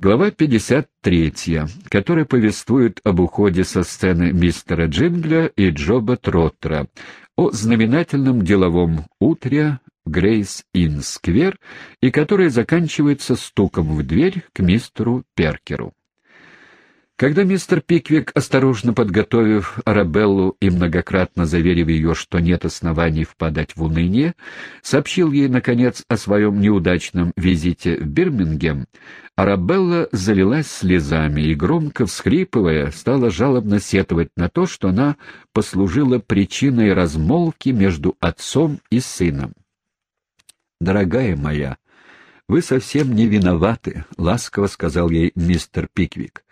Глава 53, которая повествует об уходе со сцены мистера Джингля и Джоба Троттера, о знаменательном деловом утре Грейс-Ин-сквер и которая заканчивается стуком в дверь к мистеру Перкеру. Когда мистер Пиквик, осторожно подготовив Арабеллу и многократно заверив ее, что нет оснований впадать в уныние, сообщил ей, наконец, о своем неудачном визите в Бирмингем, Арабелла залилась слезами и, громко всхрипывая, стала жалобно сетовать на то, что она послужила причиной размолвки между отцом и сыном. «Дорогая моя, вы совсем не виноваты», — ласково сказал ей мистер Пиквик.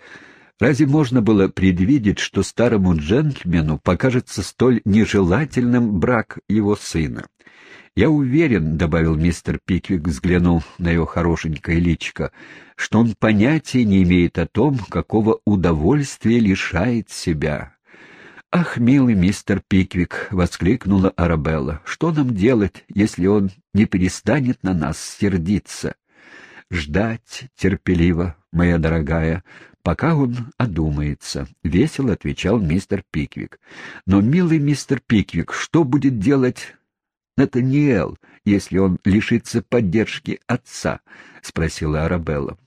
Разве можно было предвидеть, что старому джентльмену покажется столь нежелательным брак его сына? «Я уверен», — добавил мистер Пиквик, взглянув на его хорошенькое личико, «что он понятия не имеет о том, какого удовольствия лишает себя». «Ах, милый мистер Пиквик!» — воскликнула Арабелла. «Что нам делать, если он не перестанет на нас сердиться?» «Ждать терпеливо, моя дорогая, пока он одумается», — весело отвечал мистер Пиквик. «Но, милый мистер Пиквик, что будет делать Натаниэл, если он лишится поддержки отца?» — спросила Арабелла.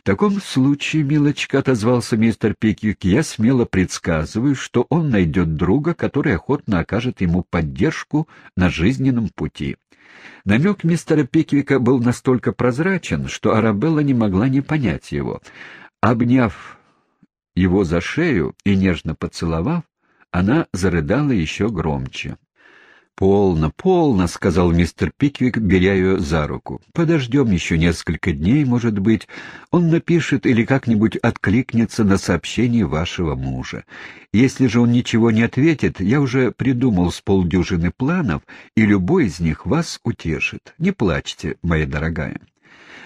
«В таком случае, милочка, — отозвался мистер Пиквик, — я смело предсказываю, что он найдет друга, который охотно окажет ему поддержку на жизненном пути». Намек мистера Пиквика был настолько прозрачен, что Арабелла не могла не понять его. Обняв его за шею и нежно поцеловав, она зарыдала еще громче. «Полно, полно», — сказал мистер Пиквик, беря ее за руку. «Подождем еще несколько дней, может быть. Он напишет или как-нибудь откликнется на сообщение вашего мужа. Если же он ничего не ответит, я уже придумал с полдюжины планов, и любой из них вас утешит. Не плачьте, моя дорогая».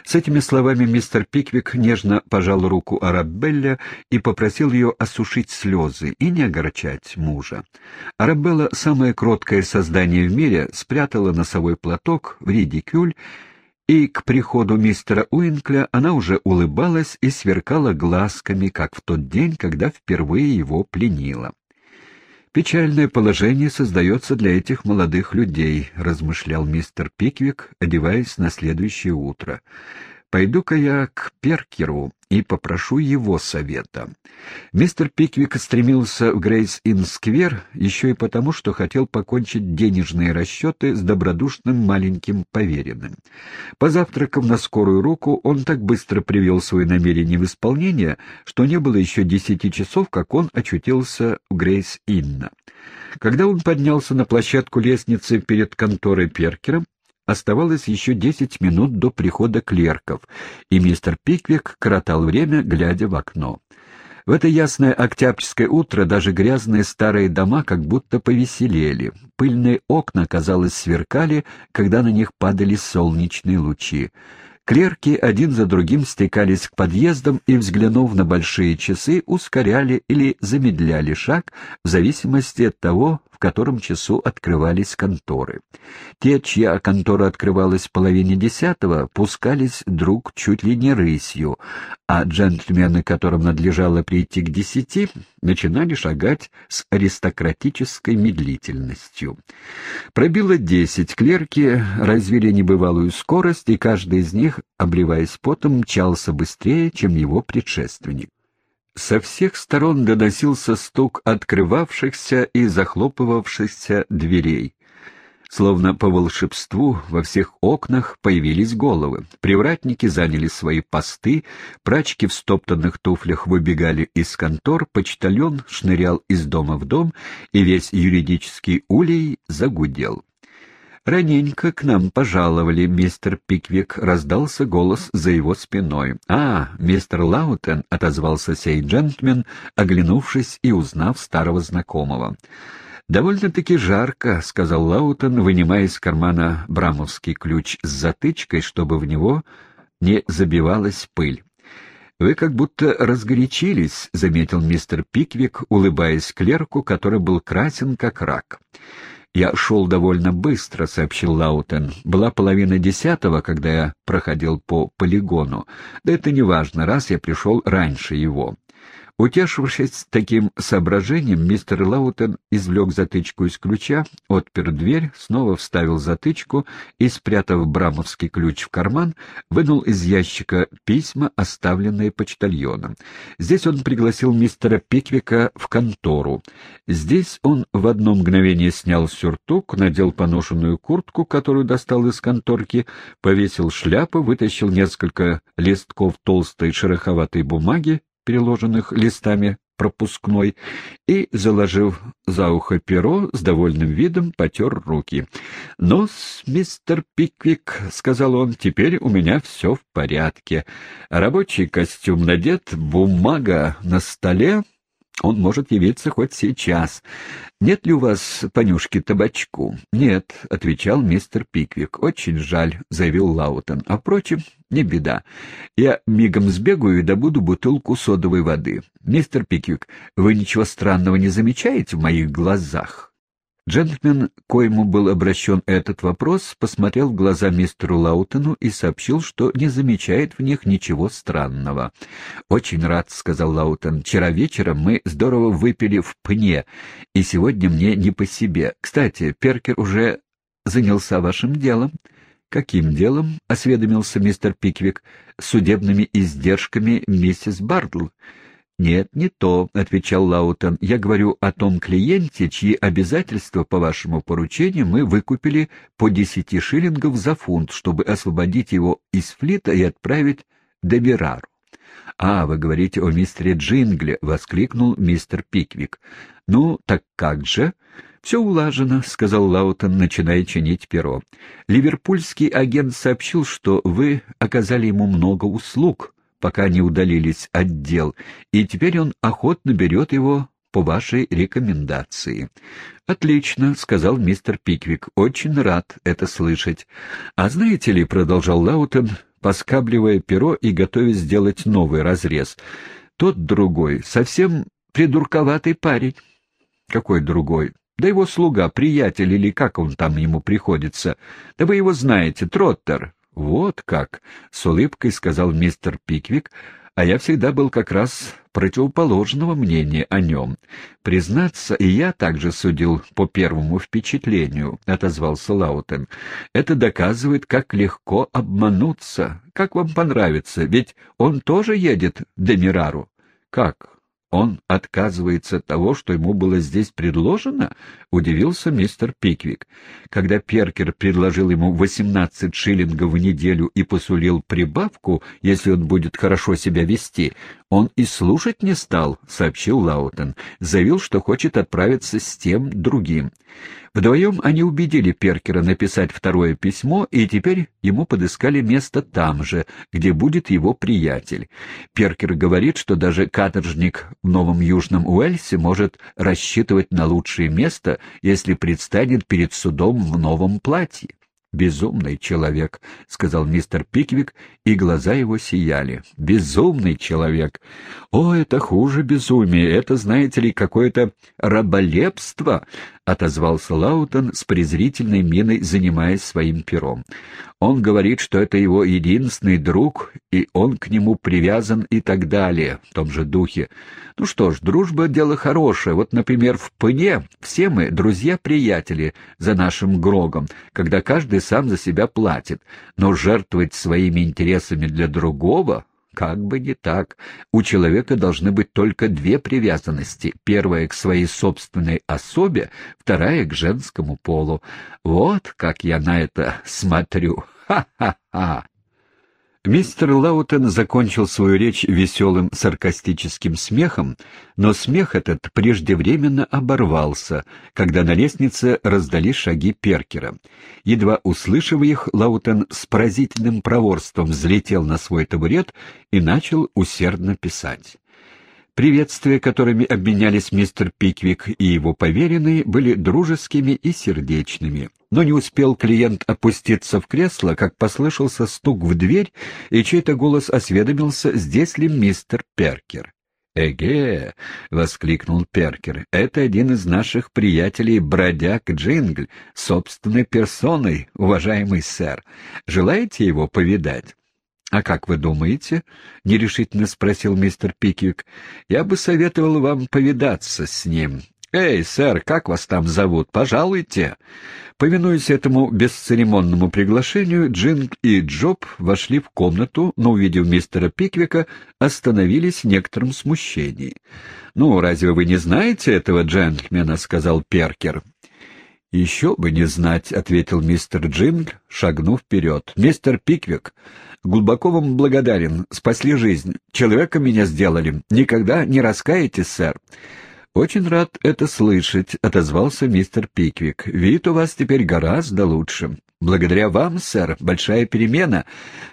С этими словами мистер Пиквик нежно пожал руку Арабелле и попросил ее осушить слезы и не огорчать мужа. Арабелла, самое кроткое создание в мире, спрятала носовой платок в редикюль, и к приходу мистера Уинкля она уже улыбалась и сверкала глазками, как в тот день, когда впервые его пленила. «Печальное положение создается для этих молодых людей», — размышлял мистер Пиквик, одеваясь на следующее утро. Пойду-ка я к Перкеру и попрошу его совета. Мистер Пиквик стремился в Грейс-Ин-сквер еще и потому, что хотел покончить денежные расчеты с добродушным маленьким поверенным. Позавтракав на скорую руку, он так быстро привел свои намерения в исполнение, что не было еще десяти часов, как он очутился в Грейс-Инна. Когда он поднялся на площадку лестницы перед конторой Перкера, Оставалось еще десять минут до прихода клерков, и мистер Пиквик коротал время, глядя в окно. В это ясное октябрьское утро даже грязные старые дома как будто повеселели. Пыльные окна, казалось, сверкали, когда на них падали солнечные лучи. Клерки один за другим стекались к подъездам и, взглянув на большие часы, ускоряли или замедляли шаг в зависимости от того, котором часу открывались конторы. Те, чья контора открывалась в половине десятого, пускались друг чуть ли не рысью, а джентльмены, которым надлежало прийти к десяти, начинали шагать с аристократической медлительностью. Пробило десять, клерки развили небывалую скорость, и каждый из них, обливаясь потом, мчался быстрее, чем его предшественник. Со всех сторон доносился стук открывавшихся и захлопывавшихся дверей. Словно по волшебству во всех окнах появились головы. Привратники заняли свои посты, прачки в стоптанных туфлях выбегали из контор, почтальон шнырял из дома в дом, и весь юридический улей загудел. «Раненько к нам пожаловали, мистер Пиквик», — раздался голос за его спиной. «А, мистер Лаутен», — отозвался сей джентльмен, оглянувшись и узнав старого знакомого. «Довольно-таки жарко», — сказал Лаутен, вынимая из кармана брамовский ключ с затычкой, чтобы в него не забивалась пыль. «Вы как будто разгорячились», — заметил мистер Пиквик, улыбаясь клерку, который был красен как рак. «Я шел довольно быстро», — сообщил Лаутен. «Была половина десятого, когда я проходил по полигону. Да это не важно, раз я пришел раньше его». Утешившись таким соображением, мистер Лаутен извлек затычку из ключа, отпер дверь, снова вставил затычку и, спрятав брамовский ключ в карман, вынул из ящика письма, оставленные почтальоном. Здесь он пригласил мистера Пиквика в контору. Здесь он в одно мгновение снял сюртук, надел поношенную куртку, которую достал из конторки, повесил шляпу, вытащил несколько листков толстой шероховатой бумаги, переложенных листами пропускной, и, заложив за ухо перо, с довольным видом потер руки. ну мистер Пиквик», — сказал он, — «теперь у меня все в порядке. Рабочий костюм надет, бумага на столе, он может явиться хоть сейчас. Нет ли у вас, понюшки, табачку? — Нет, — отвечал мистер Пиквик. — Очень жаль, — заявил Лаутон. — А, впрочем, не беда. Я мигом сбегаю и добуду бутылку содовой воды. Мистер Пиквик, вы ничего странного не замечаете в моих глазах? Джентльмен, коему был обращен этот вопрос, посмотрел в глаза мистеру Лаутону и сообщил, что не замечает в них ничего странного. «Очень рад», — сказал Лаутон. «Вчера вечером мы здорово выпили в пне, и сегодня мне не по себе. Кстати, Перкер уже занялся вашим делом». «Каким делом?» — осведомился мистер Пиквик. «Судебными издержками миссис Бардл». «Нет, не то», — отвечал Лаутон. «Я говорю о том клиенте, чьи обязательства по вашему поручению мы выкупили по десяти шиллингов за фунт, чтобы освободить его из флита и отправить в Демерару». «А, вы говорите о мистере Джингле», — воскликнул мистер Пиквик. «Ну, так как же?» «Все улажено», — сказал Лаутон, начиная чинить перо. «Ливерпульский агент сообщил, что вы оказали ему много услуг» пока не удалились от дел, и теперь он охотно берет его по вашей рекомендации. — Отлично, — сказал мистер Пиквик, — очень рад это слышать. — А знаете ли, — продолжал Лаутон, поскабливая перо и готовясь сделать новый разрез, — тот другой, совсем придурковатый парень. — Какой другой? Да его слуга, приятель или как он там ему приходится. Да вы его знаете, Троттер. «Вот как!» — с улыбкой сказал мистер Пиквик, а я всегда был как раз противоположного мнения о нем. Признаться, и я также судил по первому впечатлению, — отозвался Лаутен. Это доказывает, как легко обмануться. Как вам понравится, ведь он тоже едет в Демирару. Как? Он отказывается от того, что ему было здесь предложено? Удивился мистер Пиквик. Когда Перкер предложил ему 18 шиллингов в неделю и посулил прибавку, если он будет хорошо себя вести, он и слушать не стал, сообщил Лаутон. Заявил, что хочет отправиться с тем другим. Вдвоем они убедили Перкера написать второе письмо, и теперь ему подыскали место там же, где будет его приятель. Перкер говорит, что даже каторжник в Новом Южном Уэльсе может рассчитывать на лучшее место, если предстанет перед судом в новом платье. «Безумный человек», — сказал мистер Пиквик, и глаза его сияли. «Безумный человек! О, это хуже безумия! Это, знаете ли, какое-то раболепство!» — отозвался Лаутон с презрительной миной, занимаясь своим пером. «Он говорит, что это его единственный друг, и он к нему привязан и так далее, в том же духе. Ну что ж, дружба — дело хорошее. Вот, например, в Пыне все мы друзья-приятели за нашим Грогом, когда каждый сам за себя платит, но жертвовать своими интересами для другого как бы не так. У человека должны быть только две привязанности. Первая к своей собственной особе, вторая к женскому полу. Вот как я на это смотрю. Ха-ха-ха! Мистер Лаутен закончил свою речь веселым саркастическим смехом, но смех этот преждевременно оборвался, когда на лестнице раздались шаги Перкера. Едва услышав их, Лаутен с поразительным проворством взлетел на свой табурет и начал усердно писать. Приветствия, которыми обменялись мистер Пиквик и его поверенные, были дружескими и сердечными. Но не успел клиент опуститься в кресло, как послышался стук в дверь, и чей-то голос осведомился, здесь ли мистер Перкер. «Эге!» — воскликнул Перкер. «Это один из наших приятелей, бродяг Джингль, собственной персоной, уважаемый сэр. Желаете его повидать?» «А как вы думаете?» — нерешительно спросил мистер Пиквик. «Я бы советовал вам повидаться с ним. «Эй, сэр, как вас там зовут? Пожалуйте!» Повинуясь этому бесцеремонному приглашению, Джинг и Джоб вошли в комнату, но, увидев мистера Пиквика, остановились в некотором смущении. «Ну, разве вы не знаете этого джентльмена?» — сказал Перкер. «Еще бы не знать», — ответил мистер Джинг, шагнув вперед. «Мистер Пиквик, глубоко вам благодарен, спасли жизнь. Человека меня сделали. Никогда не раскаетесь, сэр». «Очень рад это слышать», — отозвался мистер Пиквик. «Вид у вас теперь гораздо лучше. Благодаря вам, сэр, большая перемена.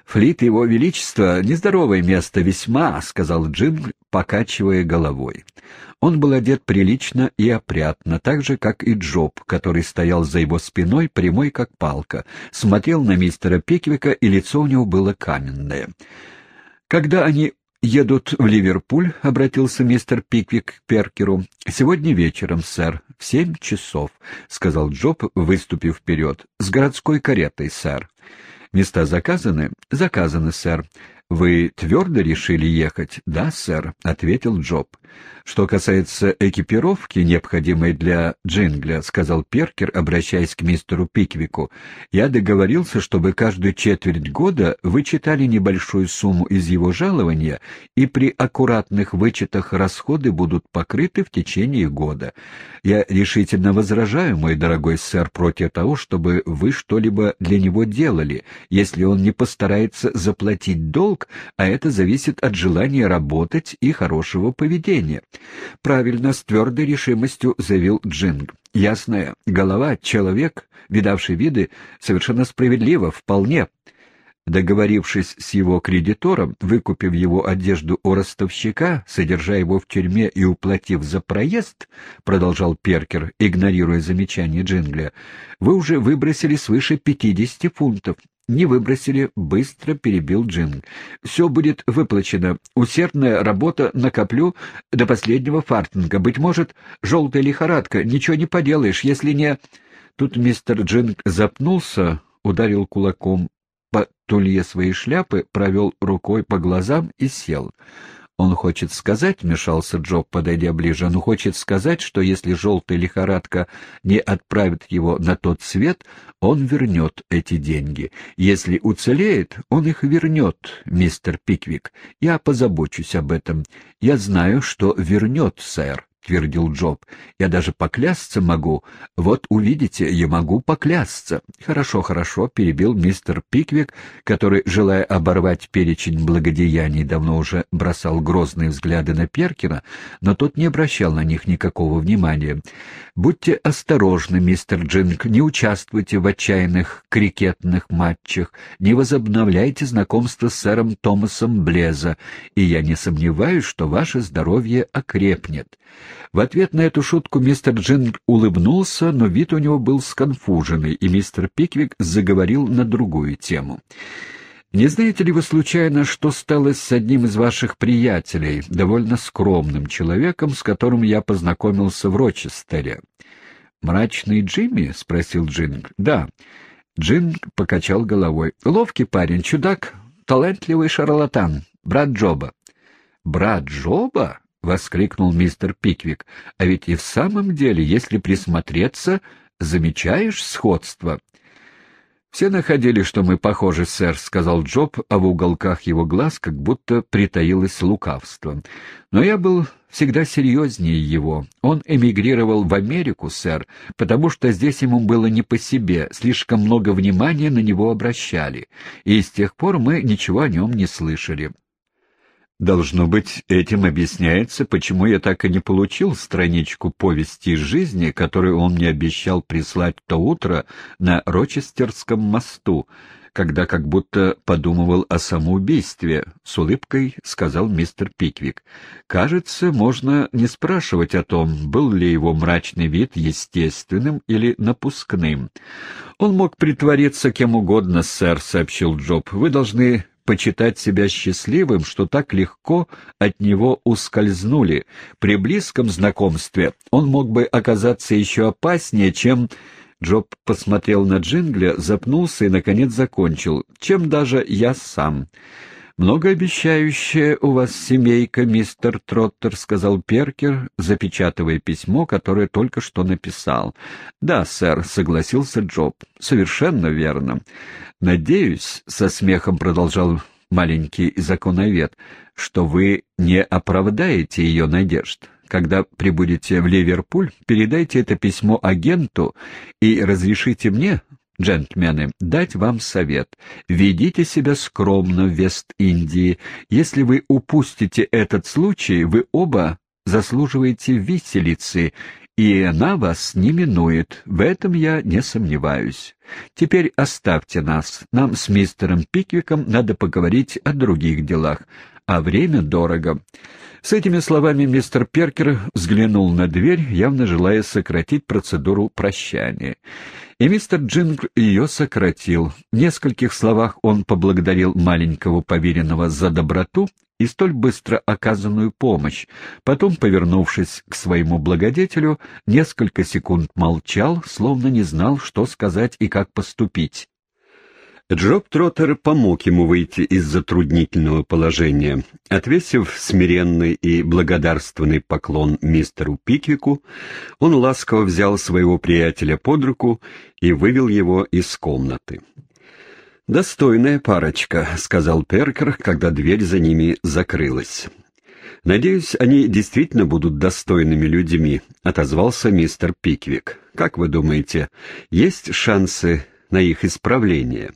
Флит его величества — нездоровое место весьма», — сказал Джим, покачивая головой. Он был одет прилично и опрятно, так же, как и Джоб, который стоял за его спиной, прямой как палка, смотрел на мистера Пиквика, и лицо у него было каменное. Когда они «Едут в Ливерпуль», — обратился мистер Пиквик к Перкеру. «Сегодня вечером, сэр, в семь часов», — сказал Джоб, выступив вперед. «С городской каретой, сэр». «Места заказаны?» «Заказаны, сэр. «Вы твердо решили ехать?» «Да, сэр», — ответил Джоб. «Что касается экипировки, необходимой для джингля», — сказал Перкер, обращаясь к мистеру Пиквику, «я договорился, чтобы каждую четверть года вы читали небольшую сумму из его жалования, и при аккуратных вычетах расходы будут покрыты в течение года. Я решительно возражаю, мой дорогой сэр, против того, чтобы вы что-либо для него делали, если он не постарается заплатить долг, а это зависит от желания работать и хорошего поведения. Правильно, с твердой решимостью заявил Джинг. Ясная голова, человек, видавший виды, совершенно справедливо, вполне. Договорившись с его кредитором, выкупив его одежду у ростовщика, содержа его в тюрьме и уплатив за проезд, продолжал Перкер, игнорируя замечание Джингля, вы уже выбросили свыше пятидесяти фунтов. Не выбросили, быстро перебил Джингль. Все будет выплачено. Усердная работа накоплю до последнего фартинга. Быть может, желтая лихорадка. Ничего не поделаешь, если не... Тут мистер Джингль запнулся, ударил кулаком по тулье своей шляпы, провел рукой по глазам и сел. Он хочет сказать, — вмешался Джоб, подойдя ближе, — он хочет сказать, что если желтая лихорадка не отправит его на тот свет, он вернет эти деньги. Если уцелеет, он их вернет, мистер Пиквик. Я позабочусь об этом. Я знаю, что вернет, сэр. — твердил Джоб. «Я даже поклясться могу. Вот увидите, я могу поклясться». «Хорошо, хорошо», — перебил мистер Пиквик, который, желая оборвать перечень благодеяний, давно уже бросал грозные взгляды на Перкина, но тот не обращал на них никакого внимания. «Будьте осторожны, мистер Джинг, не участвуйте в отчаянных крикетных матчах, не возобновляйте знакомство с сэром Томасом Блеза, и я не сомневаюсь, что ваше здоровье окрепнет». В ответ на эту шутку мистер Джин улыбнулся, но вид у него был сконфуженный, и мистер Пиквик заговорил на другую тему. «Не знаете ли вы случайно, что стало с одним из ваших приятелей, довольно скромным человеком, с которым я познакомился в Рочестере?» «Мрачный Джимми?» — спросил Джингль. «Да». Джингль покачал головой. «Ловкий парень, чудак, талантливый шарлатан, брат Джоба». «Брат Джоба?» — воскликнул мистер Пиквик. — А ведь и в самом деле, если присмотреться, замечаешь сходство. — Все находили, что мы похожи, сэр, — сказал Джоб, а в уголках его глаз как будто притаилось лукавство. Но я был всегда серьезнее его. Он эмигрировал в Америку, сэр, потому что здесь ему было не по себе, слишком много внимания на него обращали, и с тех пор мы ничего о нем не слышали. Должно быть, этим объясняется, почему я так и не получил страничку повести из жизни, которую он мне обещал прислать то утро на Рочестерском мосту, когда как будто подумывал о самоубийстве, — с улыбкой сказал мистер Пиквик. Кажется, можно не спрашивать о том, был ли его мрачный вид естественным или напускным. Он мог притвориться кем угодно, сэр, — сообщил Джоб. Вы должны почитать себя счастливым, что так легко от него ускользнули. При близком знакомстве он мог бы оказаться еще опаснее, чем... Джоб посмотрел на Джингля, запнулся и, наконец, закончил. «Чем даже я сам». «Многообещающая у вас семейка, мистер Троттер», — сказал Перкер, запечатывая письмо, которое только что написал. «Да, сэр», — согласился Джоб. «Совершенно верно. Надеюсь», — со смехом продолжал маленький законовед, «что вы не оправдаете ее надежд». Когда прибудете в Ливерпуль, передайте это письмо агенту и разрешите мне, джентльмены, дать вам совет. Ведите себя скромно в Вест-Индии. Если вы упустите этот случай, вы оба заслуживаете виселицы, и она вас не минует. В этом я не сомневаюсь. Теперь оставьте нас. Нам с мистером Пиквиком надо поговорить о других делах, а время дорого. С этими словами мистер Перкер взглянул на дверь, явно желая сократить процедуру прощания. И мистер Джинг ее сократил. В нескольких словах он поблагодарил маленького поверенного за доброту и столь быстро оказанную помощь. Потом, повернувшись к своему благодетелю, несколько секунд молчал, словно не знал, что сказать и как поступить. Джоб Троттер помог ему выйти из затруднительного положения. Отвесив смиренный и благодарственный поклон мистеру Пиквику, он ласково взял своего приятеля под руку и вывел его из комнаты. «Достойная парочка», — сказал Перкер, когда дверь за ними закрылась. «Надеюсь, они действительно будут достойными людьми», — отозвался мистер Пиквик. «Как вы думаете, есть шансы на их исправление?»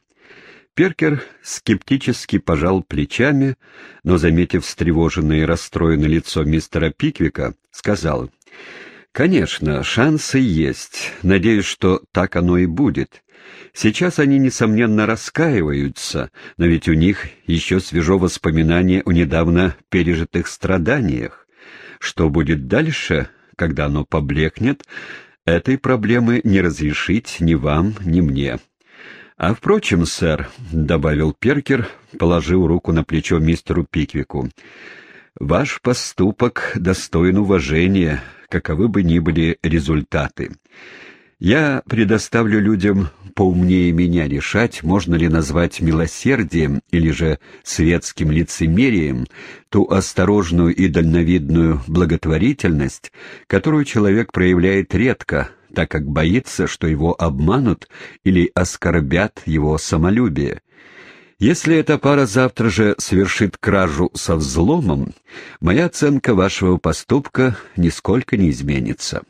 Перкер скептически пожал плечами, но, заметив встревоженное и расстроенное лицо мистера Пиквика, сказал, «Конечно, шансы есть. Надеюсь, что так оно и будет. Сейчас они, несомненно, раскаиваются, но ведь у них еще свежо воспоминание о недавно пережитых страданиях. Что будет дальше, когда оно поблекнет, этой проблемы не разрешить ни вам, ни мне». «А впрочем, сэр», — добавил Перкер, положив руку на плечо мистеру Пиквику, — «ваш поступок достоин уважения, каковы бы ни были результаты. Я предоставлю людям поумнее меня решать, можно ли назвать милосердием или же светским лицемерием ту осторожную и дальновидную благотворительность, которую человек проявляет редко, так как боится, что его обманут или оскорбят его самолюбие. Если эта пара завтра же совершит кражу со взломом, моя оценка вашего поступка нисколько не изменится.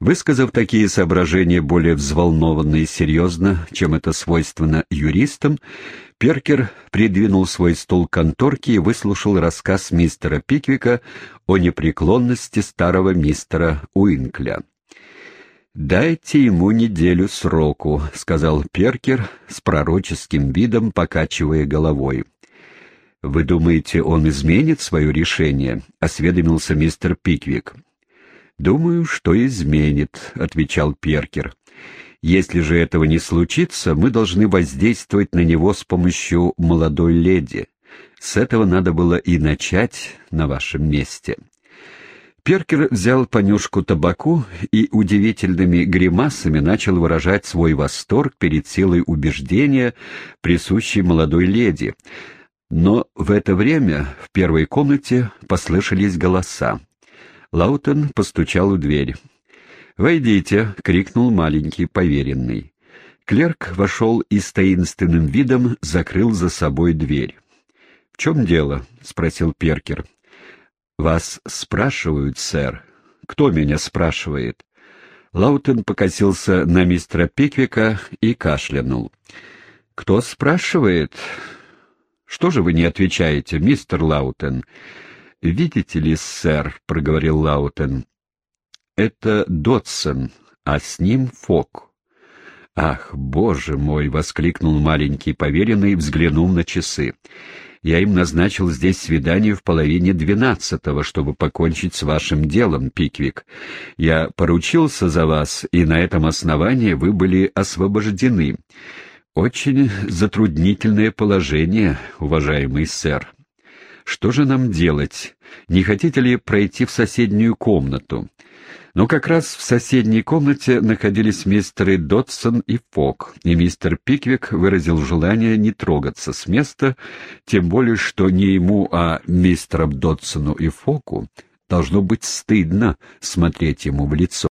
Высказав такие соображения более взволнованно и серьезно, чем это свойственно юристам, Перкер придвинул свой стул к конторке и выслушал рассказ мистера Пиквика о непреклонности старого мистера Уинкля. «Дайте ему неделю сроку», — сказал Перкер с пророческим видом, покачивая головой. «Вы думаете, он изменит свое решение?» — осведомился мистер Пиквик. «Думаю, что изменит», — отвечал Перкер. «Если же этого не случится, мы должны воздействовать на него с помощью молодой леди. С этого надо было и начать на вашем месте». Перкер взял понюшку табаку и удивительными гримасами начал выражать свой восторг перед силой убеждения, присущей молодой леди. Но в это время в первой комнате послышались голоса. Лаутен постучал в дверь. «Войдите!» — крикнул маленький поверенный. Клерк вошел и с таинственным видом закрыл за собой дверь. «В чем дело?» — спросил Перкер. «Вас спрашивают, сэр». «Кто меня спрашивает?» Лаутен покосился на мистера Пиквика и кашлянул. «Кто спрашивает?» «Что же вы не отвечаете, мистер Лаутен?» «Видите ли, сэр», — проговорил Лаутен, — «это Додсон, а с ним Фогг». «Ах, боже мой!» — воскликнул маленький поверенный, взглянув на часы. Я им назначил здесь свидание в половине двенадцатого, чтобы покончить с вашим делом, Пиквик. Я поручился за вас, и на этом основании вы были освобождены. «Очень затруднительное положение, уважаемый сэр. Что же нам делать? Не хотите ли пройти в соседнюю комнату?» Но как раз в соседней комнате находились мистеры Дотсон и Фок, и мистер Пиквик выразил желание не трогаться с места, тем более что не ему, а мистерам Дотсону и Фоку должно быть стыдно смотреть ему в лицо.